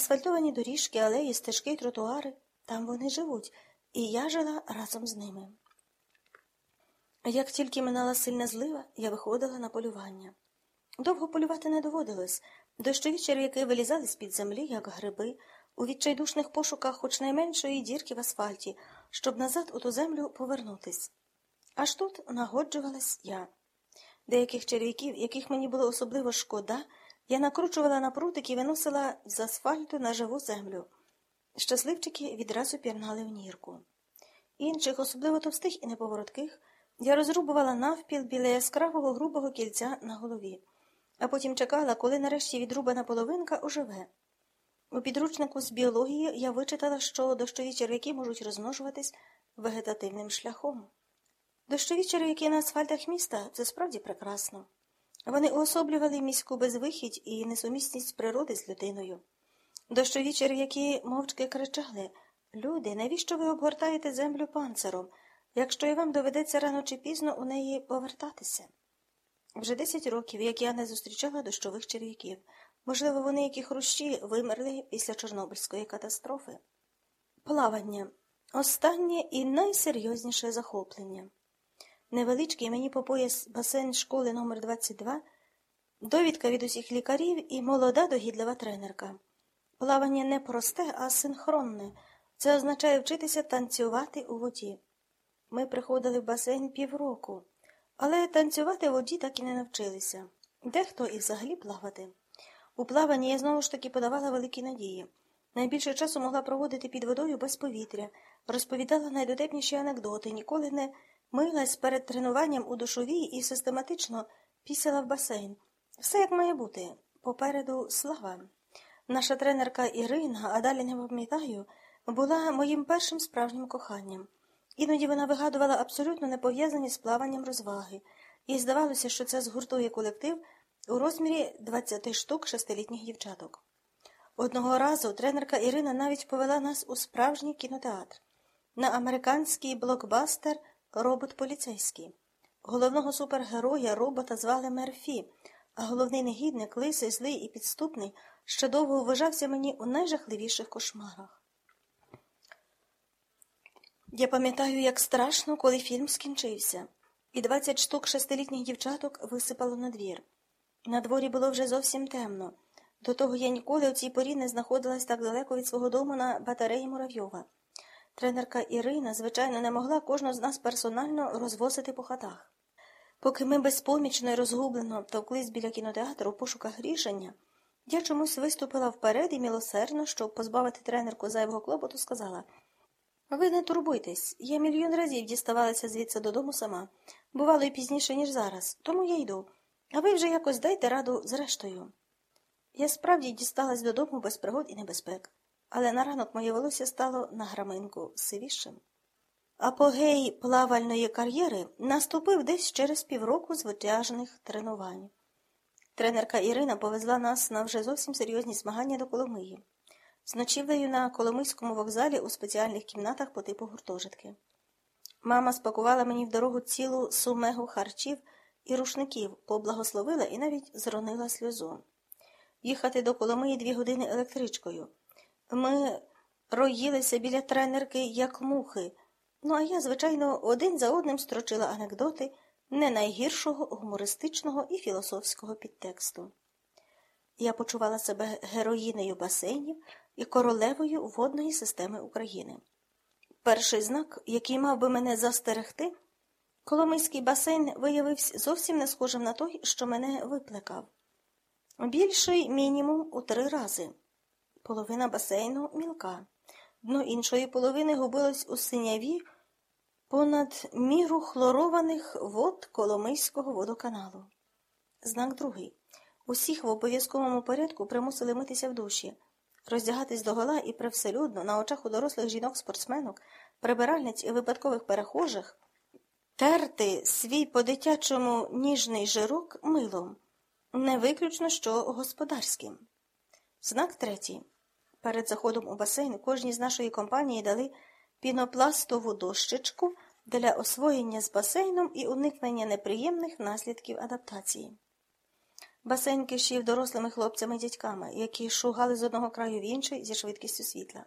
Асфальтовані доріжки, алеї, стежки, тротуари там вони живуть, і я жила разом з ними. Як тільки минала сильна злива, я виходила на полювання. Довго полювати не доводилось. Дощові черв'яки вилізали з-під землі, як гриби, у відчайдушних пошуках хоч найменшої дірки в асфальті, щоб назад у ту землю повернутись. Аж тут нагоджувалась я. Деяких черв'яків, яких мені було особливо шкода, я накручувала на прутик і виносила з асфальту на живу землю. Щасливчики відразу пірнали в нірку. Інших, особливо товстих і неповоротких, я розрубувала навпіл біля яскравого грубого кільця на голові, а потім чекала, коли нарешті відрубана половинка оживе. У підручнику з біології я вичитала, що дощові черв'яки можуть розмножуватись вегетативним шляхом. Дощові черв'яки на асфальтах міста це справді прекрасно. Вони уособлювали міську безвихідь і несумісність природи з людиною. Дощові черв'яки мовчки кричали Люди, навіщо ви обгортаєте землю панциром, якщо і вам доведеться рано чи пізно у неї повертатися? Вже десять років, як я не зустрічала дощових черв'яків. Можливо, вони, як і хрущі, вимерли після Чорнобильської катастрофи. Плавання останнє і найсерйозніше захоплення. Невеличкий мені по пояс басейн школи номер 22 довідка від усіх лікарів і молода догідлива тренерка. Плавання не просте, а синхронне. Це означає вчитися танцювати у воді. Ми приходили в басейн півроку, але танцювати в воді так і не навчилися. Дехто і взагалі плавати. У плаванні я знову ж таки подавала великі надії. Найбільше часу могла проводити під водою без повітря, розповідала найдотепніші анекдоти, ніколи не милась перед тренуванням у душовій і систематично пісяла в басейн. Все як має бути. Попереду слава. Наша тренерка Ірина, а далі не пам'ятаю, була моїм першим справжнім коханням. Іноді вона вигадувала абсолютно не пов'язані з плаванням розваги, і здавалося, що це згуртує колектив у розмірі 20 штук шестилітніх дівчаток. Одного разу тренерка Ірина навіть повела нас у справжній кінотеатр на американський блокбастер Робот поліцейський. Головного супергероя робота звали Мерфі, а головний негідник, лисий, злий і підступний, ще довго вважався мені у найжахливіших кошмарах. Я пам'ятаю, як страшно, коли фільм скінчився, і двадцять штук шестилітніх дівчаток висипало на двір. На дворі було вже зовсім темно. До того я ніколи у цій порі не знаходилась так далеко від свого дому на батареї Муравйова. Тренерка Ірина, звичайно, не могла кожного з нас персонально розвозити по хатах. Поки ми безпомічно і розгублено товклись біля кінотеатру у пошуках рішення, я чомусь виступила вперед і милосердно, щоб позбавити тренерку зайвого клопоту, сказала Ви не турбуйтесь, я мільйон разів діставалася звідси додому сама. Бувало і пізніше, ніж зараз, тому я йду. А ви вже якось дайте раду зрештою. Я справді дісталась додому без пригод і небезпек, але на ранок моє волосся стало на граминку сивішим. Апогей плавальної кар'єри наступив десь через півроку звитяжних тренувань. Тренерка Ірина повезла нас на вже зовсім серйозні змагання до Коломиї, з ночівлею на Коломийському вокзалі у спеціальних кімнатах по типу гуртожитки. Мама спакувала мені в дорогу цілу сумегу харчів і рушників, поблагословила і навіть зронила сльозу. Їхати до Коломиї дві години електричкою. Ми роїлися біля тренерки, як мухи. Ну, а я, звичайно, один за одним строчила анекдоти не найгіршого гумористичного і філософського підтексту. Я почувала себе героїнею басейнів і королевою водної системи України. Перший знак, який мав би мене застерегти, Коломийський басейн виявився зовсім не схожим на той, що мене виплекав. Більший мінімум у три рази. Половина басейну мілка. Дно іншої половини губилось у синяві понад міру хлорованих вод Коломийського водоканалу. Знак другий. Усіх в обов'язковому порядку примусили митися в душі, роздягатись догола і привселюдно на очах у дорослих жінок-спортсменок, прибиральниць і випадкових перехожих, терти свій по дитячому ніжний жирок милом, не виключно що господарським. Знак третій. Перед заходом у басейн кожній з нашої компанії дали пінопластову дощечку для освоєння з басейном і уникнення неприємних наслідків адаптації. Басейн кишів дорослими хлопцями і дядьками, які шугали з одного краю в інший зі швидкістю світла.